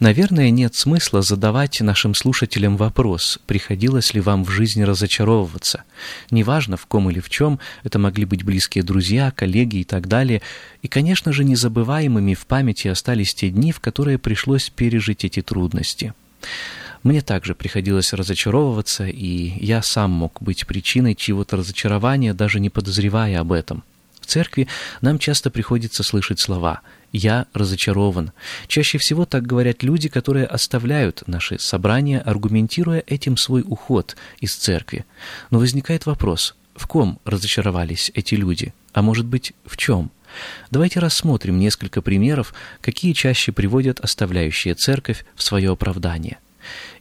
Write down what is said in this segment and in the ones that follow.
Наверное, нет смысла задавать нашим слушателям вопрос, приходилось ли вам в жизни разочаровываться. Неважно, в ком или в чем, это могли быть близкие друзья, коллеги и так далее. И, конечно же, незабываемыми в памяти остались те дни, в которые пришлось пережить эти трудности. Мне также приходилось разочаровываться, и я сам мог быть причиной чьего-то разочарования, даже не подозревая об этом. Церкви нам часто приходится слышать слова «я разочарован». Чаще всего так говорят люди, которые оставляют наши собрания, аргументируя этим свой уход из церкви. Но возникает вопрос, в ком разочаровались эти люди? А может быть, в чем? Давайте рассмотрим несколько примеров, какие чаще приводят оставляющие церковь в свое оправдание.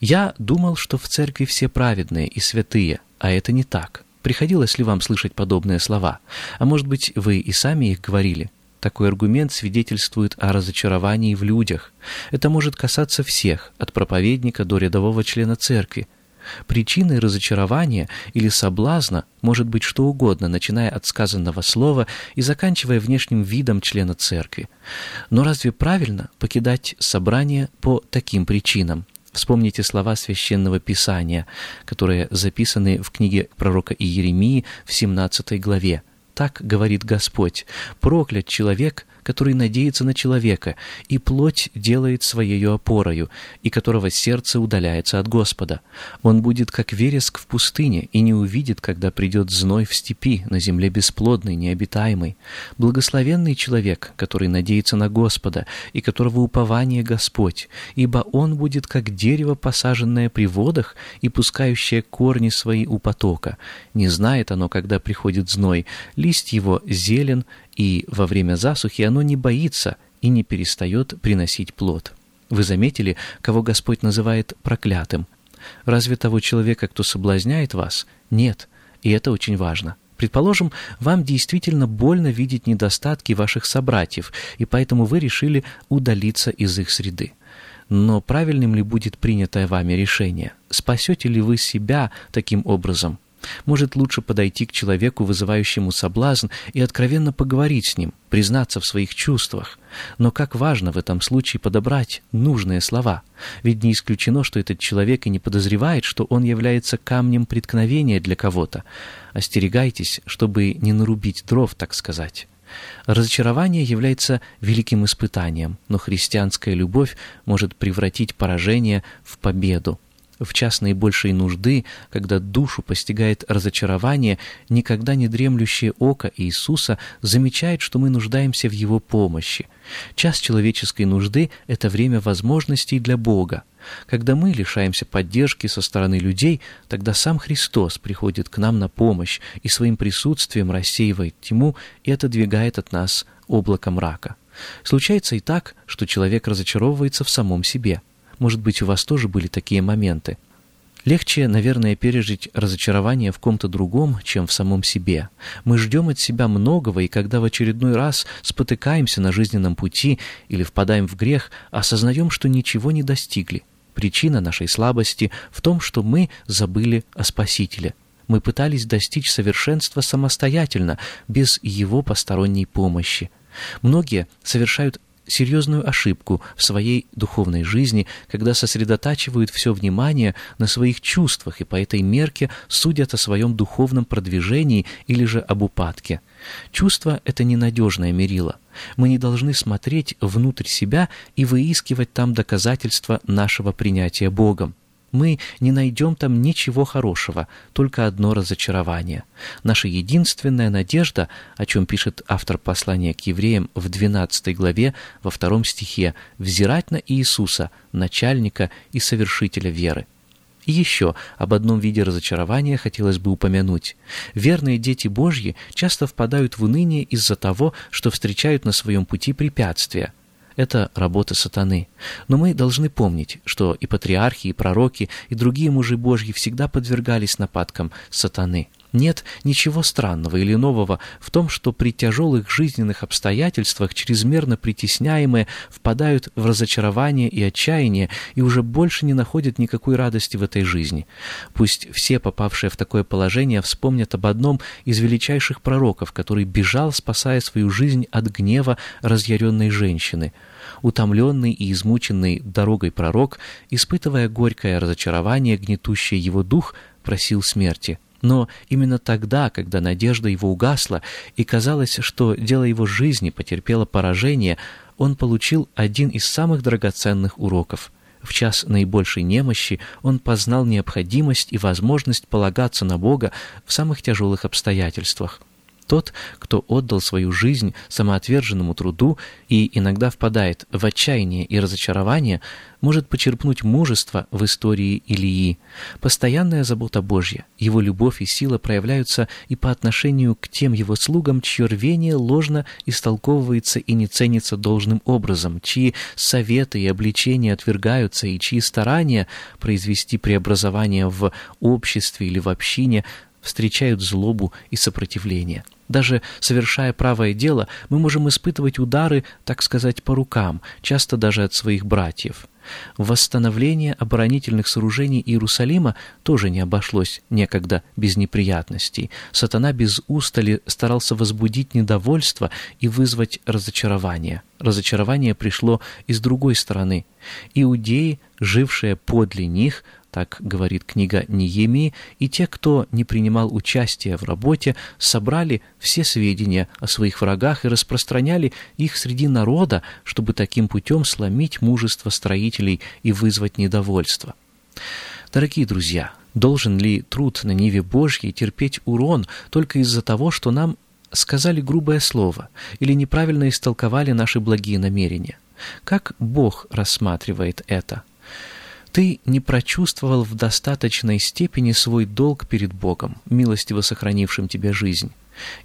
Я думал, что в церкви все праведные и святые, а это не так. Приходилось ли вам слышать подобные слова? А может быть, вы и сами их говорили? Такой аргумент свидетельствует о разочаровании в людях. Это может касаться всех, от проповедника до рядового члена церкви. Причиной разочарования или соблазна может быть что угодно, начиная от сказанного слова и заканчивая внешним видом члена церкви. Но разве правильно покидать собрание по таким причинам? Вспомните слова Священного Писания, которые записаны в книге пророка Иеремии в 17 главе. Так говорит Господь, проклят человек, который надеется на человека, и плоть делает своей опорою, и которого сердце удаляется от Господа. Он будет как вереск в пустыне, и не увидит, когда придет зной в степи, на земле бесплодной, необитаемой. Благословенный человек, который надеется на Господа, и которого упование Господь, ибо он будет как дерево, посаженное при водах и пускающее корни свои у потока. Не знает оно, когда приходит зной, лист его зелен, и во время засухи оно не боится и не перестает приносить плод. Вы заметили, кого Господь называет проклятым? Разве того человека, кто соблазняет вас? Нет, и это очень важно. Предположим, вам действительно больно видеть недостатки ваших собратьев, и поэтому вы решили удалиться из их среды. Но правильным ли будет принятое вами решение? Спасете ли вы себя таким образом? Может, лучше подойти к человеку, вызывающему соблазн, и откровенно поговорить с ним, признаться в своих чувствах. Но как важно в этом случае подобрать нужные слова. Ведь не исключено, что этот человек и не подозревает, что он является камнем преткновения для кого-то. Остерегайтесь, чтобы не нарубить дров, так сказать. Разочарование является великим испытанием, но христианская любовь может превратить поражение в победу в час наибольшей нужды, когда душу постигает разочарование, никогда не дремлющее око Иисуса замечает, что мы нуждаемся в Его помощи. Час человеческой нужды — это время возможностей для Бога. Когда мы лишаемся поддержки со стороны людей, тогда сам Христос приходит к нам на помощь и своим присутствием рассеивает тьму и отодвигает от нас облако мрака. Случается и так, что человек разочаровывается в самом себе — может быть, у вас тоже были такие моменты. Легче, наверное, пережить разочарование в ком-то другом, чем в самом себе. Мы ждем от себя многого, и когда в очередной раз спотыкаемся на жизненном пути или впадаем в грех, осознаем, что ничего не достигли. Причина нашей слабости в том, что мы забыли о Спасителе. Мы пытались достичь совершенства самостоятельно, без его посторонней помощи. Многие совершают серьезную ошибку в своей духовной жизни, когда сосредотачивают все внимание на своих чувствах и по этой мерке судят о своем духовном продвижении или же об упадке. Чувство — это ненадежное мерило. Мы не должны смотреть внутрь себя и выискивать там доказательства нашего принятия Богом. Мы не найдем там ничего хорошего, только одно разочарование. Наша единственная надежда, о чем пишет автор послания к евреям в 12 главе, во втором стихе, взирать на Иисуса, начальника и совершителя веры. И еще об одном виде разочарования хотелось бы упомянуть. Верные дети Божьи часто впадают в уныние из-за того, что встречают на своем пути препятствия это работа сатаны. Но мы должны помнить, что и патриархи, и пророки, и другие мужи Божьи всегда подвергались нападкам сатаны. Нет ничего странного или нового в том, что при тяжелых жизненных обстоятельствах чрезмерно притесняемые впадают в разочарование и отчаяние и уже больше не находят никакой радости в этой жизни. Пусть все, попавшие в такое положение, вспомнят об одном из величайших пророков, который бежал, спасая свою жизнь от гнева разъяренной женщины – утомленный и измученный дорогой пророк, испытывая горькое разочарование, гнетущее его дух, просил смерти. Но именно тогда, когда надежда его угасла, и казалось, что дело его жизни потерпело поражение, он получил один из самых драгоценных уроков. В час наибольшей немощи он познал необходимость и возможность полагаться на Бога в самых тяжелых обстоятельствах. Тот, кто отдал свою жизнь самоотверженному труду и иногда впадает в отчаяние и разочарование, может почерпнуть мужество в истории Илии. Постоянная забота Божья, его любовь и сила проявляются и по отношению к тем его слугам, чье рвение ложно истолковывается и не ценится должным образом, чьи советы и обличения отвергаются и чьи старания произвести преобразование в обществе или в общине встречают злобу и сопротивление. Даже совершая правое дело, мы можем испытывать удары, так сказать, по рукам, часто даже от своих братьев. Восстановление оборонительных сооружений Иерусалима тоже не обошлось некогда без неприятностей. Сатана без устали старался возбудить недовольство и вызвать разочарование. Разочарование пришло и с другой стороны. Иудеи, жившие подле них, так говорит книга Ниемии, и те, кто не принимал участия в работе, собрали все сведения о своих врагах и распространяли их среди народа, чтобы таким путем сломить мужество строителей и вызвать недовольство. Дорогие друзья, должен ли труд на Ниве Божьей терпеть урон только из-за того, что нам сказали грубое слово или неправильно истолковали наши благие намерения? Как Бог рассматривает это? Ты не прочувствовал в достаточной степени свой долг перед Богом, милостиво сохранившим тебе жизнь.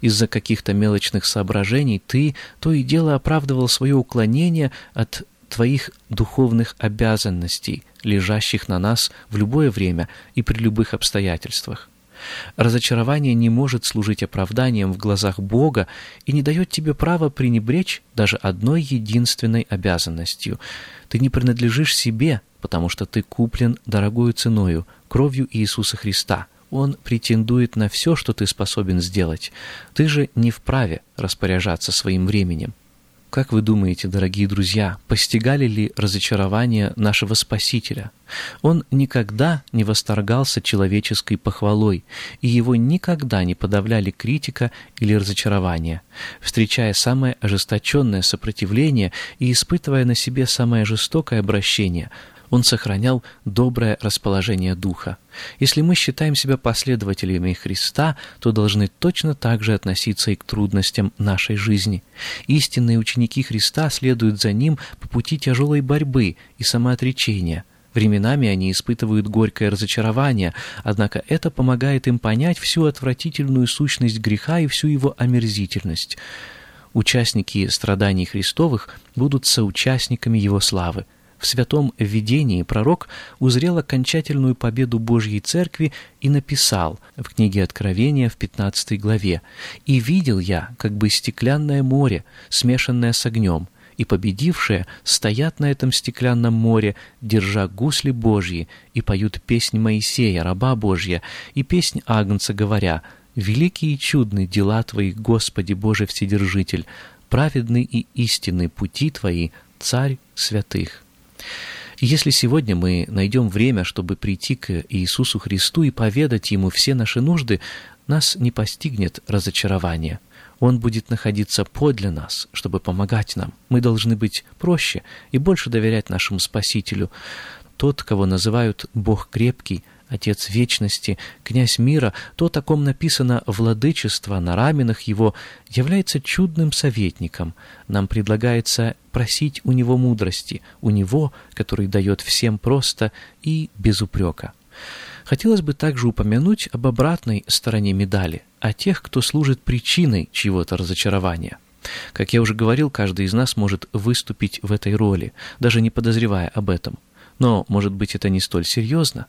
Из-за каких-то мелочных соображений ты то и дело оправдывал свое уклонение от твоих духовных обязанностей, лежащих на нас в любое время и при любых обстоятельствах. Разочарование не может служить оправданием в глазах Бога и не дает тебе права пренебречь даже одной единственной обязанностью. Ты не принадлежишь себе, потому что ты куплен дорогою ценою, кровью Иисуса Христа. Он претендует на все, что ты способен сделать. Ты же не вправе распоряжаться своим временем. Как вы думаете, дорогие друзья, постигали ли разочарование нашего Спасителя? Он никогда не восторгался человеческой похвалой, и его никогда не подавляли критика или разочарование. Встречая самое ожесточенное сопротивление и испытывая на себе самое жестокое обращение – он сохранял доброе расположение духа. Если мы считаем себя последователями Христа, то должны точно так же относиться и к трудностям нашей жизни. Истинные ученики Христа следуют за Ним по пути тяжелой борьбы и самоотречения. Временами они испытывают горькое разочарование, однако это помогает им понять всю отвратительную сущность греха и всю его омерзительность. Участники страданий Христовых будут соучастниками Его славы. В святом видении пророк узрел окончательную победу Божьей Церкви и написал в книге Откровения в 15 главе «И видел я, как бы стеклянное море, смешанное с огнем, и победившие стоят на этом стеклянном море, держа гусли Божьи, и поют песнь Моисея, раба Божья, и песнь Агнца, говоря, «Великие и чудные дела Твои, Господи Боже Вседержитель, праведны и истинны пути Твои, Царь святых». Если сегодня мы найдем время, чтобы прийти к Иисусу Христу и поведать Ему все наши нужды, нас не постигнет разочарование. Он будет находиться подле нас, чтобы помогать нам. Мы должны быть проще и больше доверять нашему Спасителю. тот, кого называют «Бог крепкий», Отец Вечности, Князь Мира, то, о ком написано «Владычество» на раменах его, является чудным советником. Нам предлагается просить у него мудрости, у него, который дает всем просто и без упрека. Хотелось бы также упомянуть об обратной стороне медали, о тех, кто служит причиной чьего-то разочарования. Как я уже говорил, каждый из нас может выступить в этой роли, даже не подозревая об этом. Но, может быть, это не столь серьезно.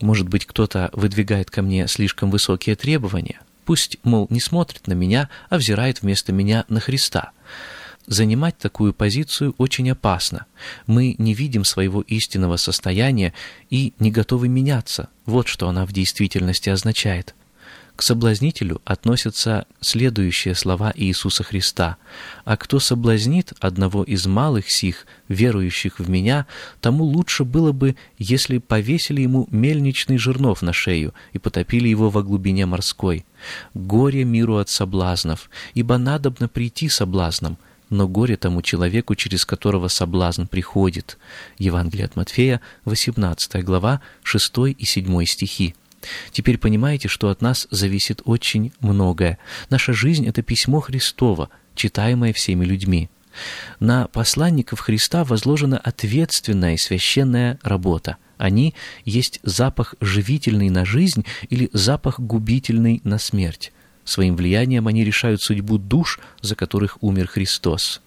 Может быть, кто-то выдвигает ко мне слишком высокие требования. Пусть, мол, не смотрит на меня, а взирает вместо меня на Христа. Занимать такую позицию очень опасно. Мы не видим своего истинного состояния и не готовы меняться. Вот что она в действительности означает. К соблазнителю относятся следующие слова Иисуса Христа. «А кто соблазнит одного из малых сих, верующих в Меня, тому лучше было бы, если повесили ему мельничный жернов на шею и потопили его во глубине морской. Горе миру от соблазнов, ибо надобно прийти соблазном, но горе тому человеку, через которого соблазн приходит». Евангелие от Матфея, 18 глава, 6 и 7 стихи. Теперь понимаете, что от нас зависит очень многое. Наша жизнь — это письмо Христово, читаемое всеми людьми. На посланников Христа возложена ответственная и священная работа. Они есть запах живительный на жизнь или запах губительный на смерть. Своим влиянием они решают судьбу душ, за которых умер Христос.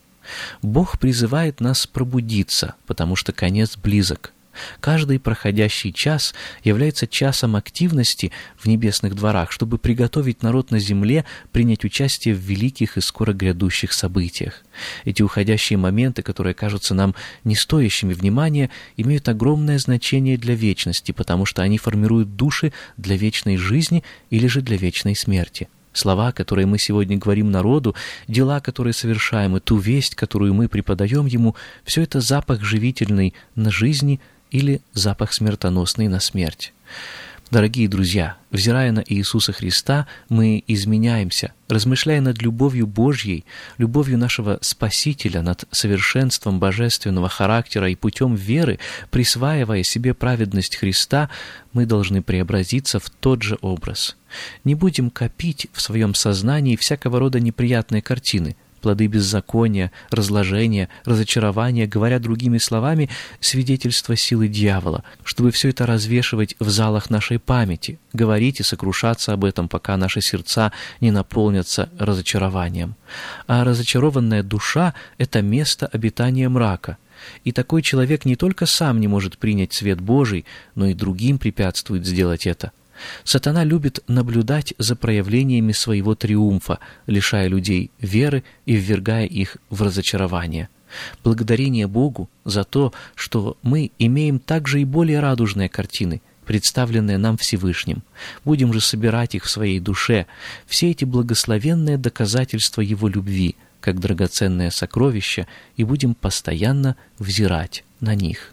Бог призывает нас пробудиться, потому что конец близок. Каждый проходящий час является часом активности в небесных дворах, чтобы приготовить народ на земле принять участие в великих и скоро грядущих событиях. Эти уходящие моменты, которые кажутся нам не стоящими внимания, имеют огромное значение для вечности, потому что они формируют души для вечной жизни или же для вечной смерти. Слова, которые мы сегодня говорим народу, дела, которые совершаем, и ту весть, которую мы преподаем ему, все это запах живительный на жизни – или запах смертоносный на смерть. Дорогие друзья, взирая на Иисуса Христа, мы изменяемся, размышляя над любовью Божьей, любовью нашего Спасителя, над совершенством божественного характера и путем веры, присваивая себе праведность Христа, мы должны преобразиться в тот же образ. Не будем копить в своем сознании всякого рода неприятные картины, плоды беззакония, разложения, разочарования, говоря другими словами, свидетельство силы дьявола, чтобы все это развешивать в залах нашей памяти, говорить и сокрушаться об этом, пока наши сердца не наполнятся разочарованием. А разочарованная душа — это место обитания мрака, и такой человек не только сам не может принять свет Божий, но и другим препятствует сделать это — Сатана любит наблюдать за проявлениями своего триумфа, лишая людей веры и ввергая их в разочарование. Благодарение Богу за то, что мы имеем также и более радужные картины, представленные нам Всевышним. Будем же собирать их в своей душе, все эти благословенные доказательства Его любви, как драгоценное сокровище, и будем постоянно взирать на них.